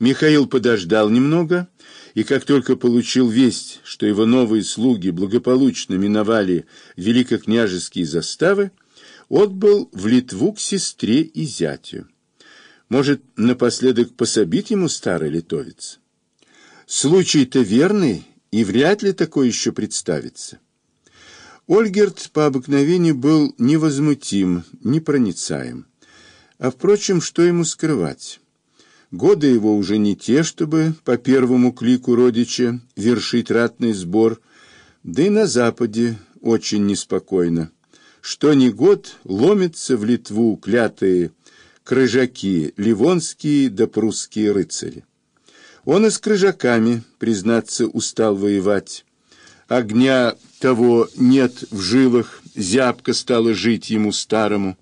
Михаил подождал немного, и как только получил весть, что его новые слуги благополучно миновали великокняжеские заставы, отбыл в Литву к сестре и зятю. Может, напоследок пособить ему старый литовец? Случай-то верный, и вряд ли такое еще представится. Ольгерт по обыкновению был невозмутим, непроницаем. А, впрочем, что ему скрывать? Годы его уже не те, чтобы по первому клику родича вершить ратный сбор, да и на Западе очень неспокойно. Что ни год ломятся в Литву клятые крыжаки, ливонские да прусские рыцари. Он и с крыжаками, признаться, устал воевать. Огня того нет в жилах, зябко стало жить ему старому.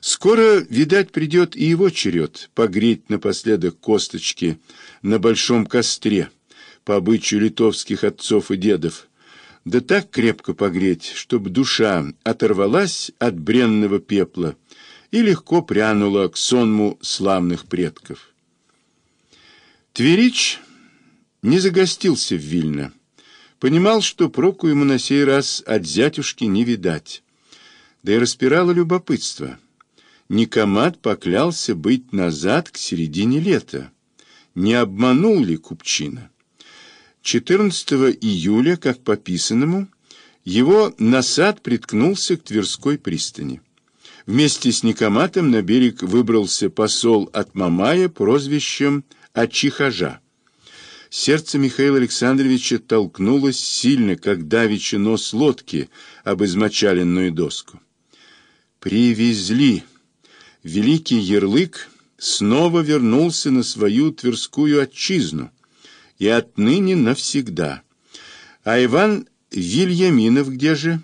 Скоро, видать, придет и его черед погреть напоследок косточки на большом костре, по обычаю литовских отцов и дедов, да так крепко погреть, чтобы душа оторвалась от бренного пепла и легко прянула к сонму славных предков. Тверич не загостился в Вильно. Понимал, что проку ему на сей раз от зятюшки не видать. Да и распирало любопытство. Никомат поклялся быть назад к середине лета. Не обманул ли Купчина? 14 июля, как по писанному, его насад приткнулся к Тверской пристани. Вместе с Никоматом на берег выбрался посол от Мамая прозвищем Ачихажа. Сердце Михаила Александровича толкнулось сильно, как давичи нос лодки об измочаленную доску. «Привезли!» Великий Ярлык снова вернулся на свою Тверскую отчизну, и отныне навсегда. А Иван Вильяминов где же?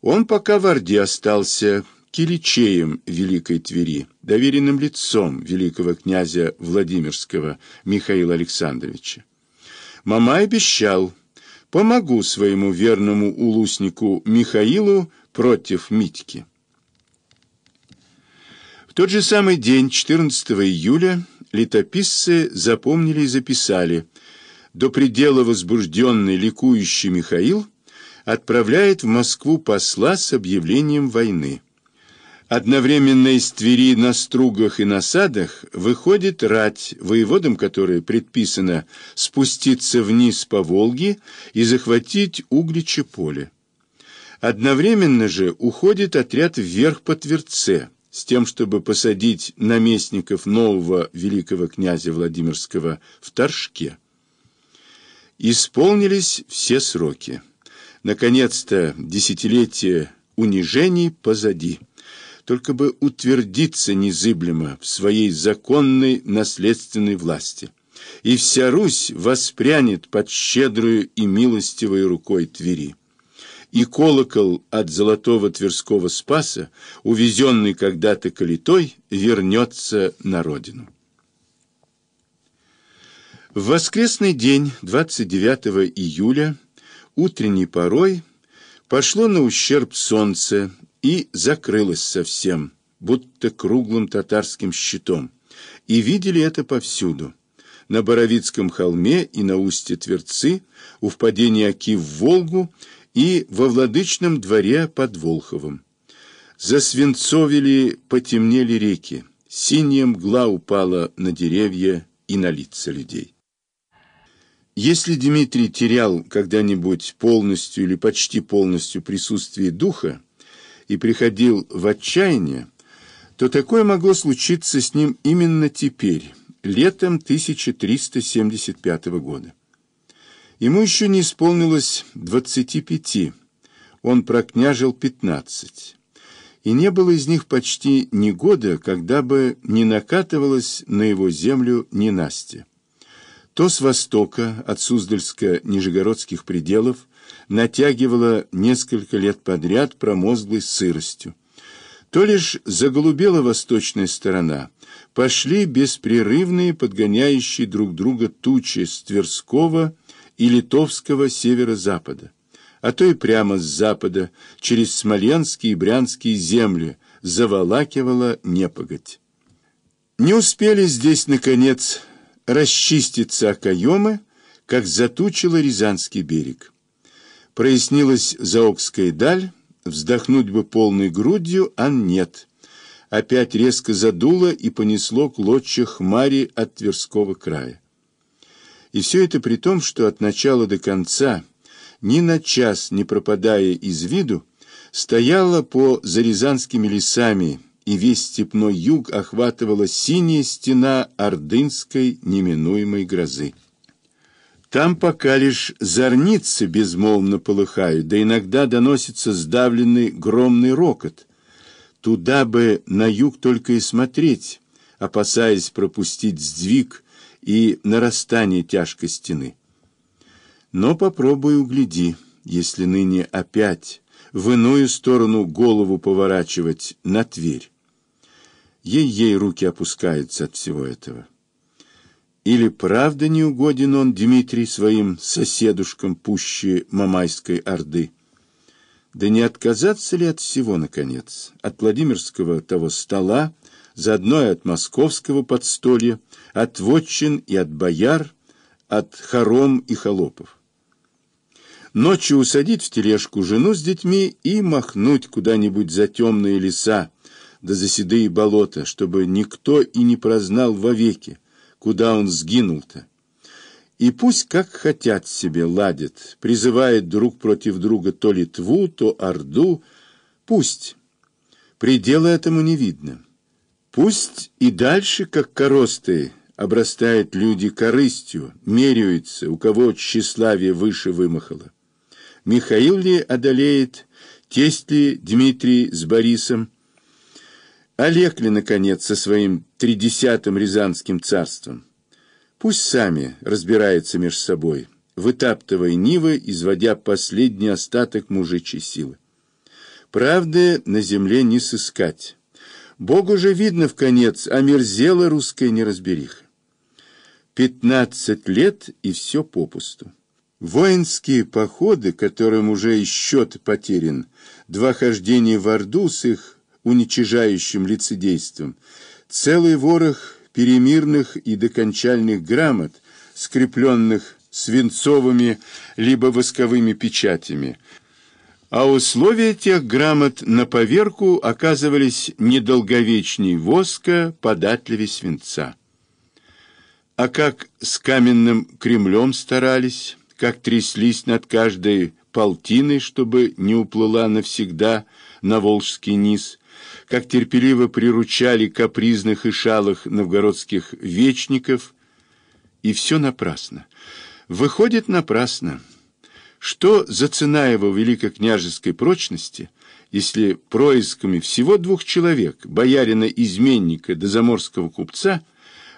Он пока в Орде остался, киричеем Великой Твери, доверенным лицом великого князя Владимирского Михаила Александровича. Мамай обещал, помогу своему верному улуснику Михаилу против Митьки. Тот же самый день, 14 июля, летописцы запомнили и записали, до предела возбужденный ликующий Михаил отправляет в Москву посла с объявлением войны. Одновременно из Твери на стругах и насадах выходит рать, воеводам которой предписано спуститься вниз по Волге и захватить Угличе поле. Одновременно же уходит отряд вверх по Тверце, с тем, чтобы посадить наместников нового великого князя Владимирского в Торжке. Исполнились все сроки. Наконец-то десятилетие унижений позади только бы утвердиться незыблемо в своей законной наследственной власти. И вся Русь воспрянет под щедрую и милостивой рукой Твери. И колокол от золотого Тверского Спаса, увезенный когда-то калитой, вернется на родину. В воскресный день, 29 июля, утренней порой, пошло на ущерб солнце, и закрылась совсем, будто круглым татарским щитом. И видели это повсюду. На Боровицком холме и на устье Тверцы, у впадения Оки в Волгу и во Владычном дворе под Волховым. Засвинцовили, потемнели реки, синяя мгла упала на деревья и на лица людей. Если Дмитрий терял когда-нибудь полностью или почти полностью присутствие духа, и приходил в отчаяние, то такое могло случиться с ним именно теперь, летом 1375 года. Ему еще не исполнилось 25, он прокняжил 15, и не было из них почти ни года, когда бы не накатывалась на его землю ненастье. То с востока, от Суздальско-Нижегородских пределов, натягивала несколько лет подряд промозглой сыростью. То лишь заголубела восточная сторона, пошли беспрерывные подгоняющие друг друга тучи с Тверского и Литовского северо-запада, а то и прямо с запада, через Смоленские и Брянские земли, заволакивала непогодь. Не успели здесь, наконец, расчистится окоемы, как затучило Рязанский берег. Прояснилась Заокская даль, вздохнуть бы полной грудью, а нет. Опять резко задуло и понесло клочья хмари от Тверского края. И все это при том, что от начала до конца, ни на час не пропадая из виду, стояла по зарязанскими лесами, и весь степной юг охватывала синяя стена ордынской неминуемой грозы. Там пока лишь зорницы безмолвно полыхают, да иногда доносится сдавленный громный рокот. Туда бы на юг только и смотреть, опасаясь пропустить сдвиг и нарастание тяжкой стены. Но попробуй угляди, если ныне опять в иную сторону голову поворачивать на Тверь. Ей-ей руки опускаются от всего этого. Или правда не угоден он, Дмитрий, своим соседушкам пуще Мамайской Орды? Да не отказаться ли от всего, наконец? От Владимирского того стола, заодно и от московского подстолья, от вотчин и от бояр, от хором и холопов. Ночью усадить в тележку жену с детьми и махнуть куда-нибудь за темные леса, да за седые болота, чтобы никто и не прознал вовеки, куда он сгинул-то. И пусть как хотят себе ладят, призывают друг против друга то Литву, то Орду, пусть. Предела этому не видно. Пусть и дальше, как коросты, обрастают люди корыстью, меряются, у кого тщеславие выше вымахало. Михаил ли одолеет, тесть ли Дмитрий с Борисом, Олег ли, наконец, со своим тридесятым Рязанским царством? Пусть сами разбираются между собой, вытаптывая нивы, изводя последний остаток мужичьей силы. Правды на земле не сыскать. Богу же видно в конец, омерзела русская неразбериха. Пятнадцать лет и все попусту. Воинские походы, которым уже и счет потерян, два хождения в Орду с их уничижающим лицедейством, целый ворох перемирных и докончальных грамот, скрепленных свинцовыми либо восковыми печатями, а условия тех грамот на поверку оказывались недолговечней воска, податливей свинца. А как с каменным Кремлем старались, как тряслись над каждой полтиной, чтобы не уплыла навсегда на Волжский низ, как терпеливо приручали капризных и шалых новгородских вечников, и все напрасно. Выходит напрасно. Что за цена его великокняжеской прочности, если происками всего двух человек, боярина-изменника да заморского купца,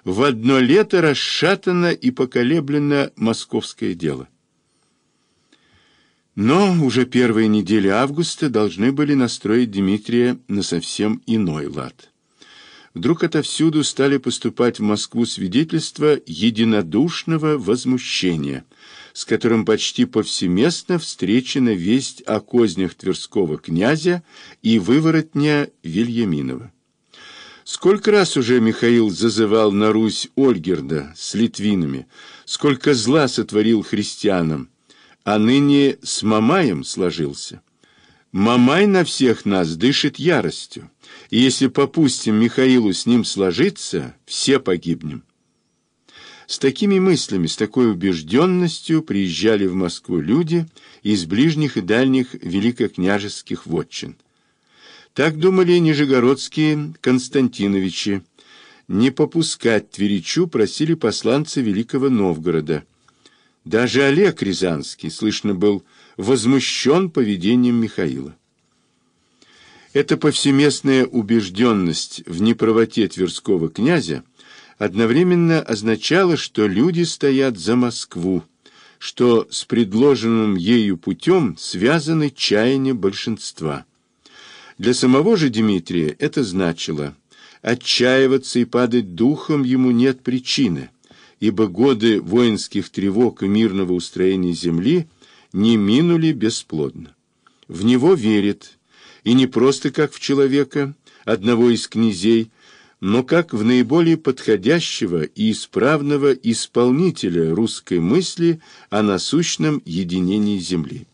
в одно лето расшатано и поколеблено московское дело? Но уже первые недели августа должны были настроить Дмитрия на совсем иной лад. Вдруг отовсюду стали поступать в Москву свидетельства единодушного возмущения, с которым почти повсеместно встречена весть о кознях Тверского князя и выворотня Вильяминова. Сколько раз уже Михаил зазывал на Русь Ольгерда с литвинами, сколько зла сотворил христианам, а ныне с Мамаем сложился. Мамай на всех нас дышит яростью, и если попустим Михаилу с ним сложиться, все погибнем. С такими мыслями, с такой убежденностью приезжали в Москву люди из ближних и дальних великокняжеских вотчин. Так думали нижегородские Константиновичи. Не попускать Тверичу просили посланца Великого Новгорода – даже Олег Рязанский, слышно, был возмущен поведением Михаила. Эта повсеместная убежденность в неправоте Тверского князя одновременно означала, что люди стоят за Москву, что с предложенным ею путем связаны чаяния большинства. Для самого же Дмитрия это значило отчаиваться и падать духом ему нет причины – ибо годы воинских тревог и мирного устроения земли не минули бесплодно. В него верит, и не просто как в человека, одного из князей, но как в наиболее подходящего и исправного исполнителя русской мысли о насущном единении Земли.